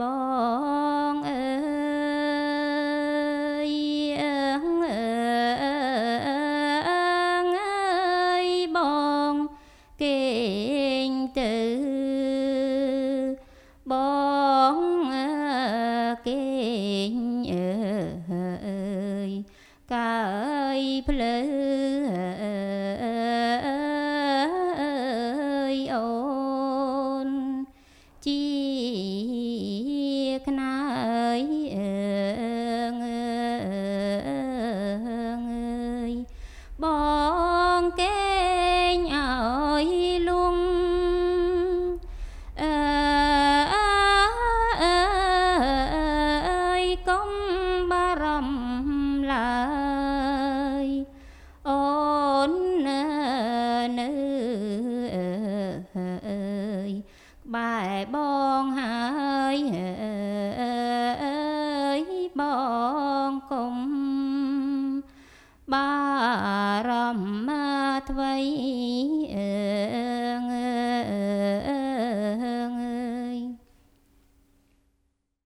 បងអើយអើងអើងអើយបងគេងទៅបងគេងអើយកាយភ្លើអូនជា bọn kê ơi luôn. Ờ, ờ, ờ, ơi công ba rầm lại, ôn nữ ơi bài bon hai ơi bon បារម្ភថ្វីអើ